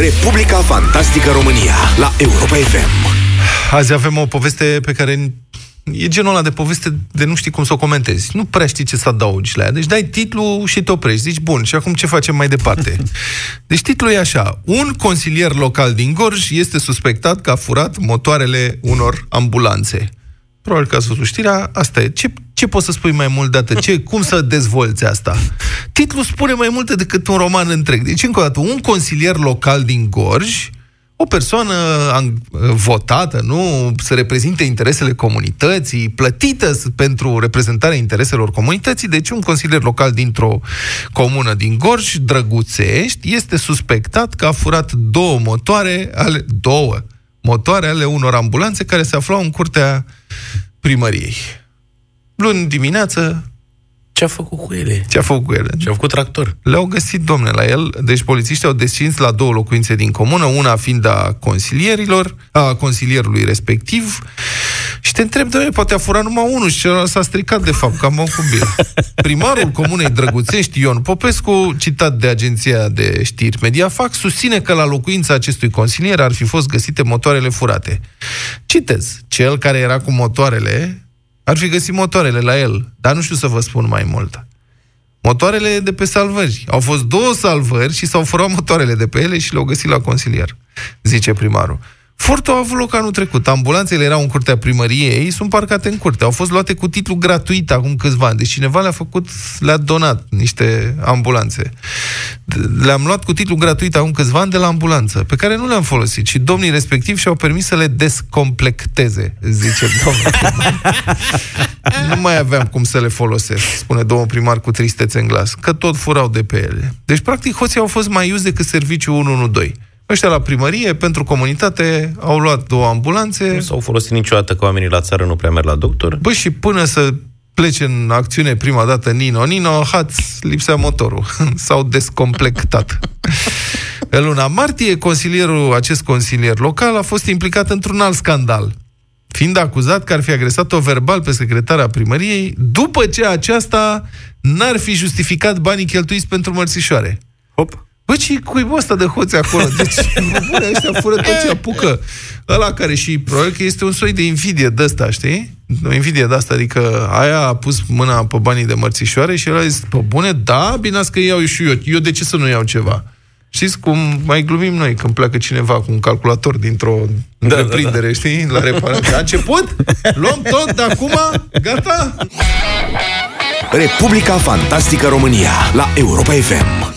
Republica Fantastică România la Europa FM. Azi avem o poveste pe care e genul ăla de poveste de nu știi cum să o comentezi. Nu prea știi ce să adaugi la ea. Deci dai titlul și te oprești. Zici, bun, și acum ce facem mai departe? Deci titlul e așa. Un consilier local din Gorj este suspectat că a furat motoarele unor ambulanțe. Probabil că ați văzut știrea, asta e. Ce, ce poți să spui mai mult de atât? Ce, cum să dezvolți asta? Titlul spune mai multe decât un roman întreg. Deci, încă o dată, un consilier local din Gorj o persoană votată, nu, să reprezinte interesele comunității, plătită pentru reprezentarea intereselor comunității, deci un consilier local dintr-o comună din Gorj, Drăguțești, este suspectat că a furat două motoare, ale, două motoare ale unor ambulanțe care se aflau în curtea primăriei. Luni dimineață, ce a făcut cu ele? Ce a făcut cu ele? Ce a făcut tractor? Le-au găsit, domne, la el. Deci polițiștii au descins la două locuințe din comună, una fiind a consilierilor, a consilierului respectiv. Și te întreb, domne, poate a furat numai unul și celălalt s-a stricat, de fapt, cam cu bine. Primarul comunei Drăguțești, Ion Popescu, citat de agenția de știri Mediafax, susține că la locuința acestui consilier ar fi fost găsite motoarele furate. Citez, cel care era cu motoarele ar fi găsit motoarele la el, dar nu știu să vă spun mai mult. Motoarele de pe salvări. Au fost două salvări și s-au furat motoarele de pe ele și le-au găsit la consilier, zice primarul. Furtul a avut loc anul trecut. Ambulanțele erau în curtea primăriei, sunt parcate în curte. Au fost luate cu titlu gratuit acum câțiva ani. Deci cineva le-a făcut, le-a donat niște ambulanțe. Le-am luat cu titlu gratuit acum câțiva ani de la ambulanță, pe care nu le-am folosit. Și domnii respectiv și-au permis să le descomplecteze, zice domnul. nu mai aveam cum să le folosesc, spune domnul primar cu tristețe în glas, că tot furau de pe ele. Deci, practic, hoții au fost mai iuzi decât serviciul 112. Ăștia la primărie, pentru comunitate, au luat două ambulanțe. Nu s-au folosit niciodată că oamenii la țară nu prea merg la doctor. Bă, și până să plece în acțiune prima dată Nino, Nino, haț, lipsea motorul. S-au descomplectat. în luna martie, consilierul, acest consilier local a fost implicat într-un alt scandal, fiind acuzat că ar fi agresat-o verbal pe secretara primăriei, după ce aceasta n-ar fi justificat banii cheltuiți pentru mărțișoare. Hop! Bă, ce cuibul ăsta de hoți acolo? Deci, bune, ăștia fură tot ce apucă. Ăla care și probabil că este un soi de invidie de ăsta, știi? O invidie de asta, adică aia a pus mâna pe banii de mărțișoare și el a zis, pe bune, da, bine că iau și eu. Eu de ce să nu iau ceva? Știți cum mai glumim noi când pleacă cineva cu un calculator dintr-o da, întreprindere, da, da. știi, la reparație. A început? Luăm tot de acum? Gata? Republica Fantastică România la Europa FM.